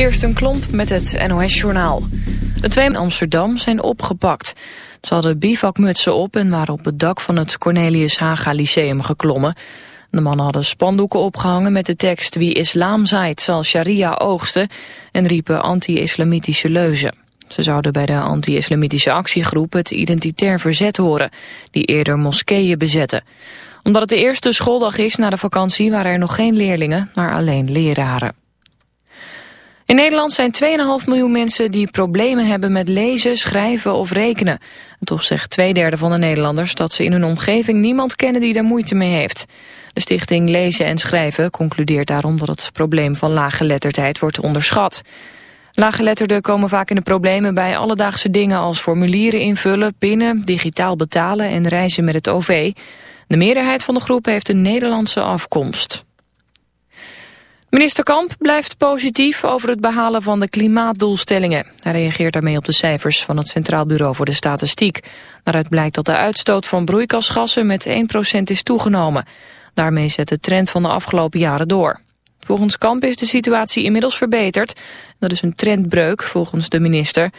Kirsten Klomp met het NOS-journaal. De twee in Amsterdam zijn opgepakt. Ze hadden bivakmutsen op en waren op het dak van het Cornelius Haga Lyceum geklommen. De mannen hadden spandoeken opgehangen met de tekst... wie islam zaait zal sharia oogsten... en riepen anti-islamitische leuzen. Ze zouden bij de anti-islamitische actiegroep het identitair verzet horen... die eerder moskeeën bezetten. Omdat het de eerste schooldag is na de vakantie... waren er nog geen leerlingen, maar alleen leraren. In Nederland zijn 2,5 miljoen mensen die problemen hebben met lezen, schrijven of rekenen. En toch zegt twee derde van de Nederlanders dat ze in hun omgeving niemand kennen die daar moeite mee heeft. De stichting Lezen en Schrijven concludeert daarom dat het probleem van laaggeletterdheid wordt onderschat. Laaggeletterden komen vaak in de problemen bij alledaagse dingen als formulieren invullen, pinnen, digitaal betalen en reizen met het OV. De meerderheid van de groep heeft een Nederlandse afkomst. Minister Kamp blijft positief over het behalen van de klimaatdoelstellingen. Hij reageert daarmee op de cijfers van het Centraal Bureau voor de Statistiek. Daaruit blijkt dat de uitstoot van broeikasgassen met 1% is toegenomen. Daarmee zet de trend van de afgelopen jaren door. Volgens Kamp is de situatie inmiddels verbeterd. Dat is een trendbreuk volgens de minister.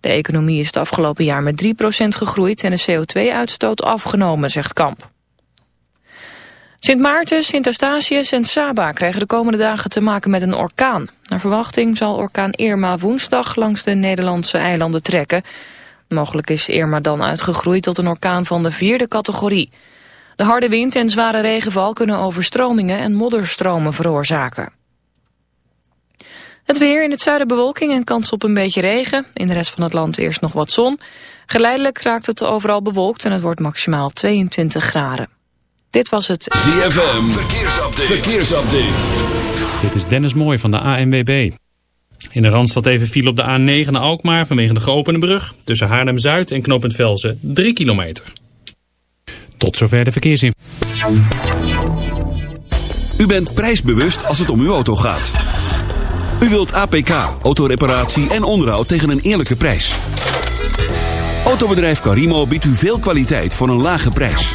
De economie is het afgelopen jaar met 3% gegroeid en de CO2-uitstoot afgenomen, zegt Kamp. Sint Maarten, Sint Eustatius en Saba krijgen de komende dagen te maken met een orkaan. Naar verwachting zal orkaan Irma woensdag langs de Nederlandse eilanden trekken. Mogelijk is Irma dan uitgegroeid tot een orkaan van de vierde categorie. De harde wind en zware regenval kunnen overstromingen en modderstromen veroorzaken. Het weer in het zuiden bewolking en kans op een beetje regen. In de rest van het land eerst nog wat zon. Geleidelijk raakt het overal bewolkt en het wordt maximaal 22 graden. Dit was het ZFM Verkeersupdate. Verkeersupdate. Dit is Dennis Mooij van de ANWB. In de Randstad even viel op de A9 naar Alkmaar vanwege de geopende brug. Tussen Haarlem-Zuid en Knopend Velzen 3 kilometer. Tot zover de verkeersinformatie. U bent prijsbewust als het om uw auto gaat. U wilt APK, autoreparatie en onderhoud tegen een eerlijke prijs. Autobedrijf Carimo biedt u veel kwaliteit voor een lage prijs.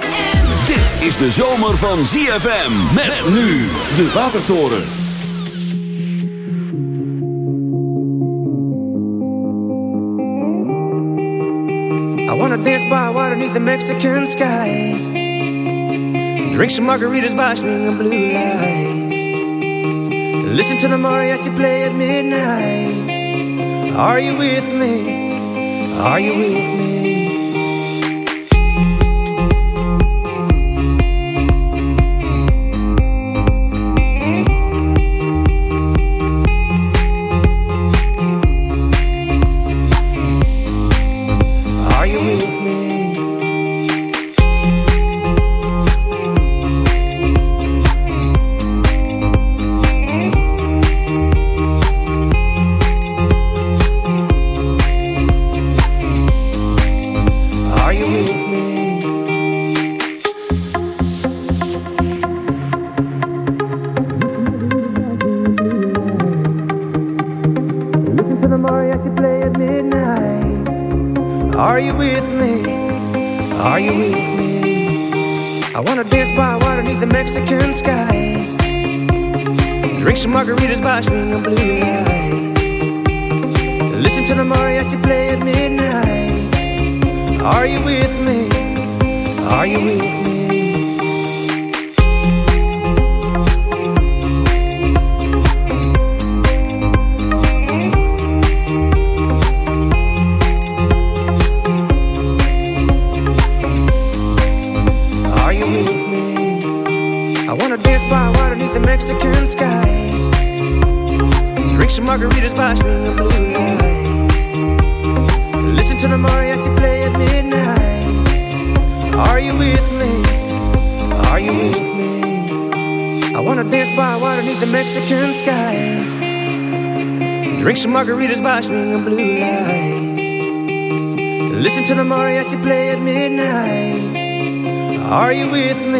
Is de zomer van ZFM. Met nu de Watertoren. I wanna dance by water beneath the Mexican sky. Drink some margaritas by swinging blue lights. Listen to the mariachi play at midnight. Are you with me? Are you with me?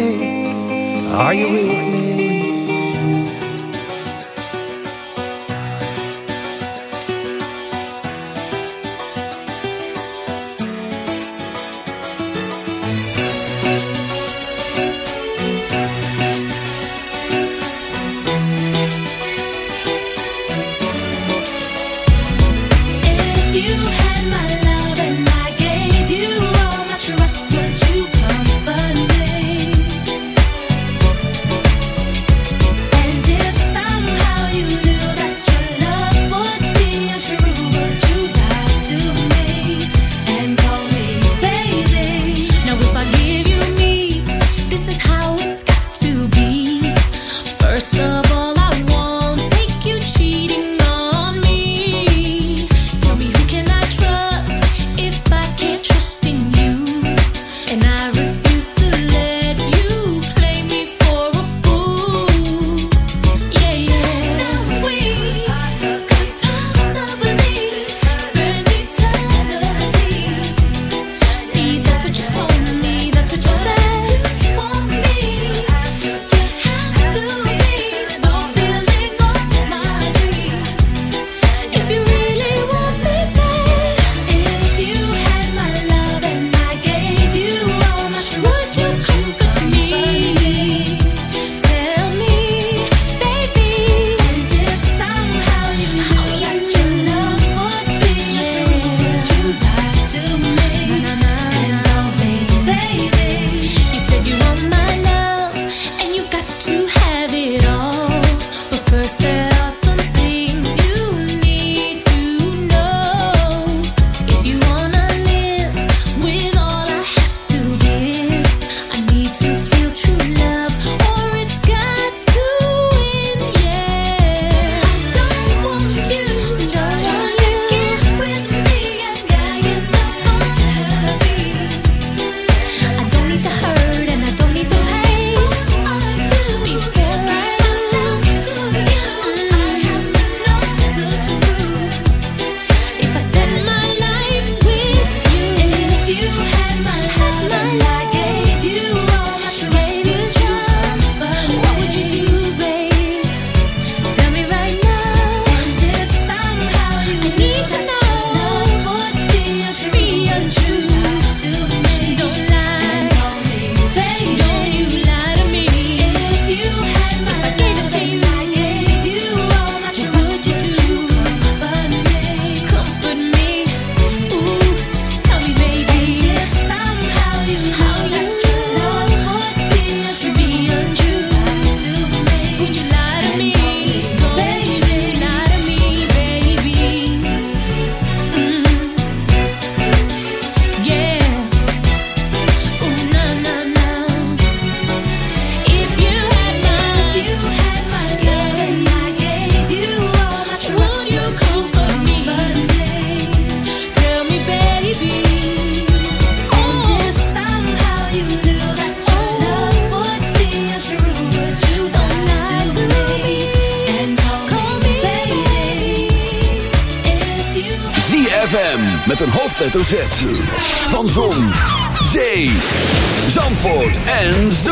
Are you with me?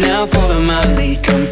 now, follow my lead. Come,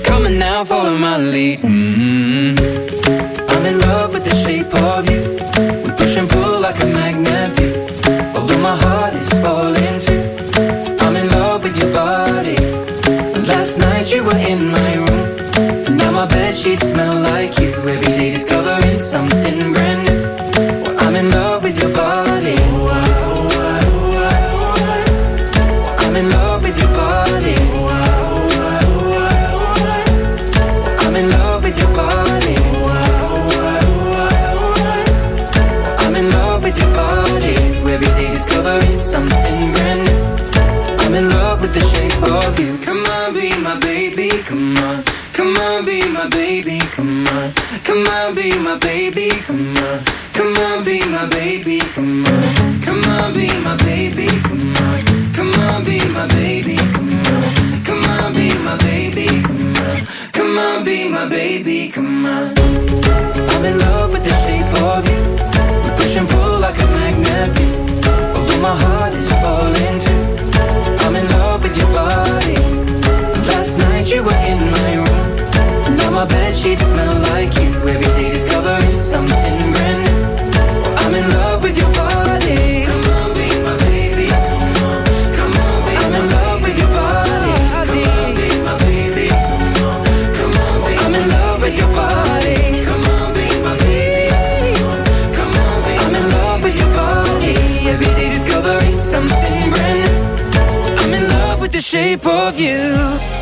shape of you.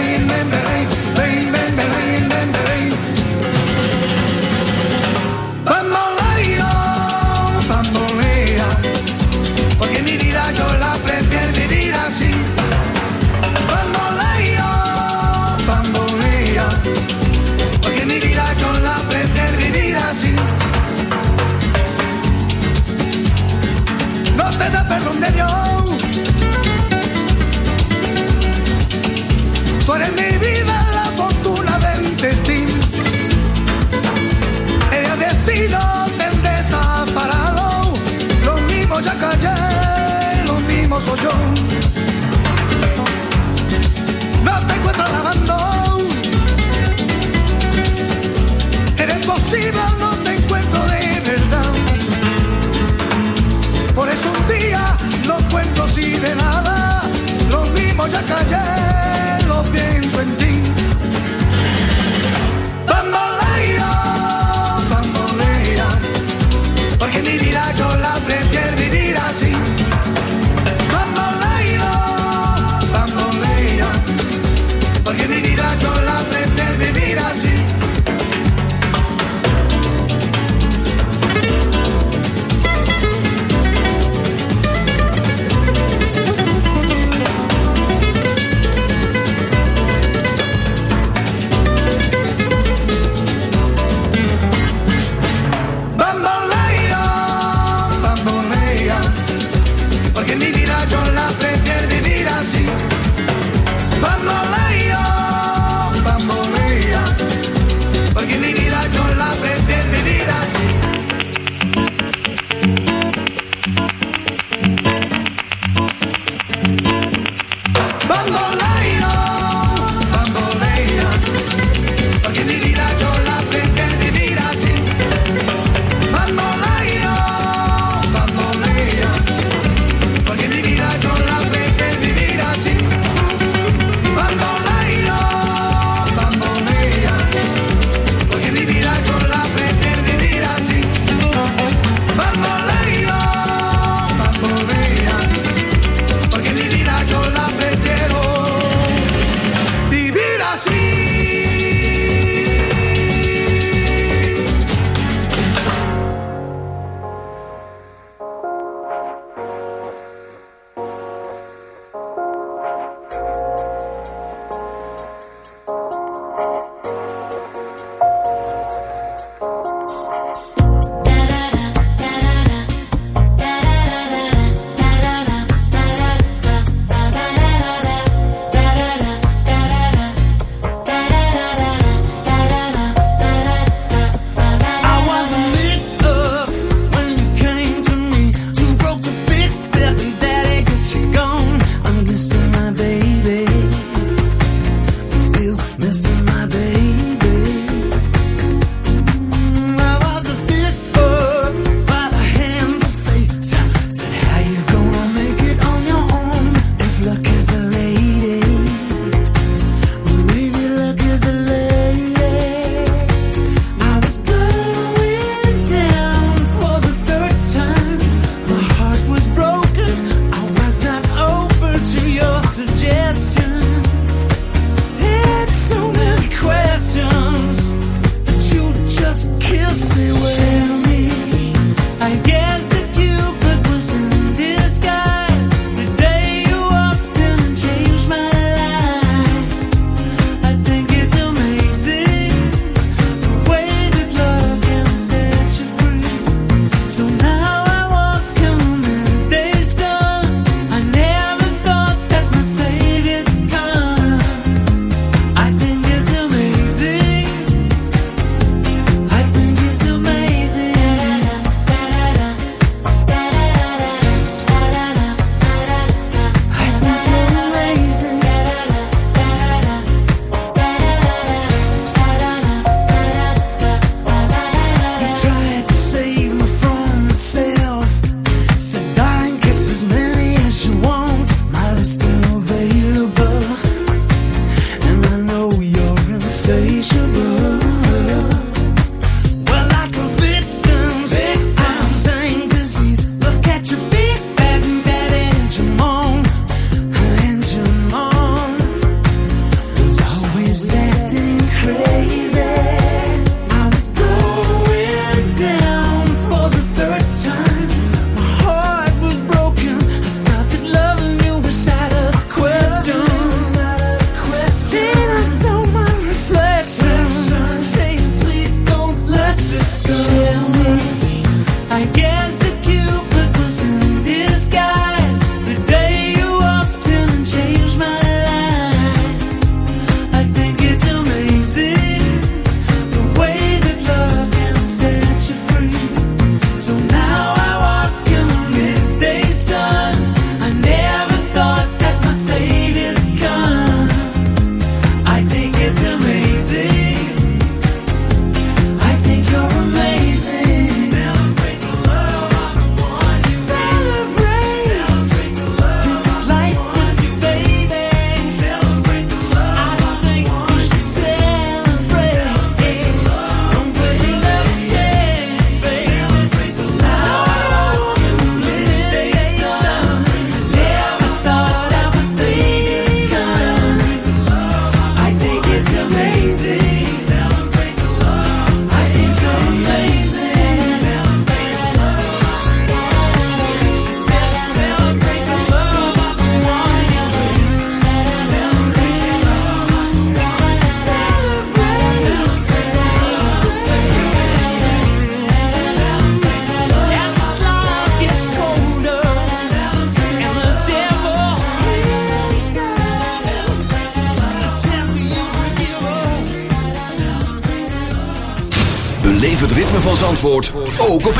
Tú eres mi vida, No te encuentro lavando. Eres posible, no te encuentro de verdad. Por eso un día no cuento así de nada. Lo mismo ya callé,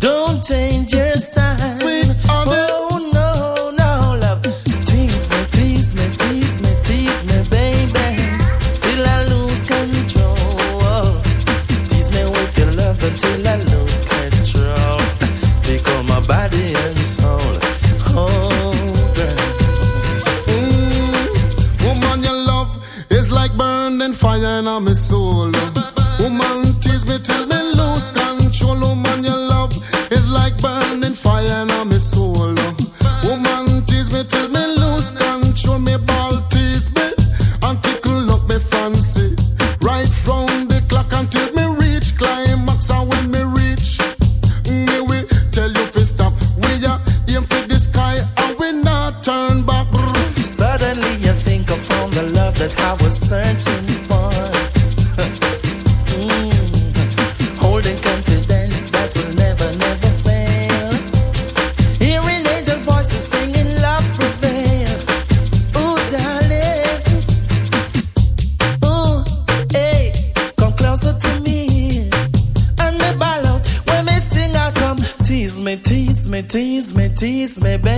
Don't change your style. tease me, baby.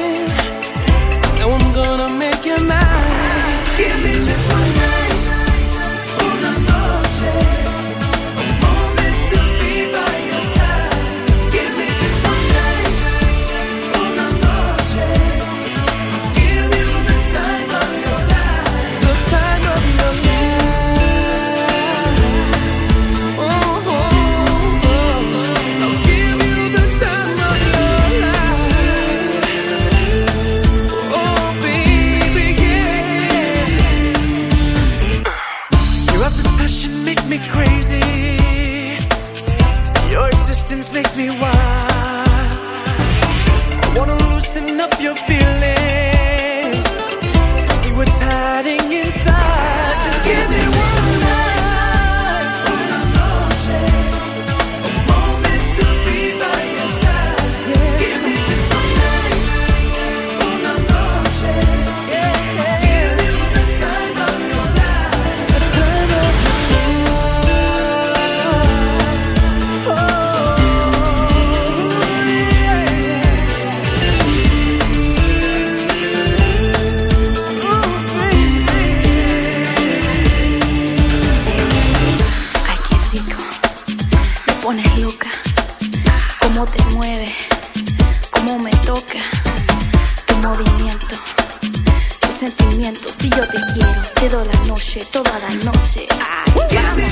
pones loca, cómo te mueve, cómo me toca, tu movimiento, tus sentimientos. Si yo te quiero, te doy la noche, toda la noche. Ay, vamos.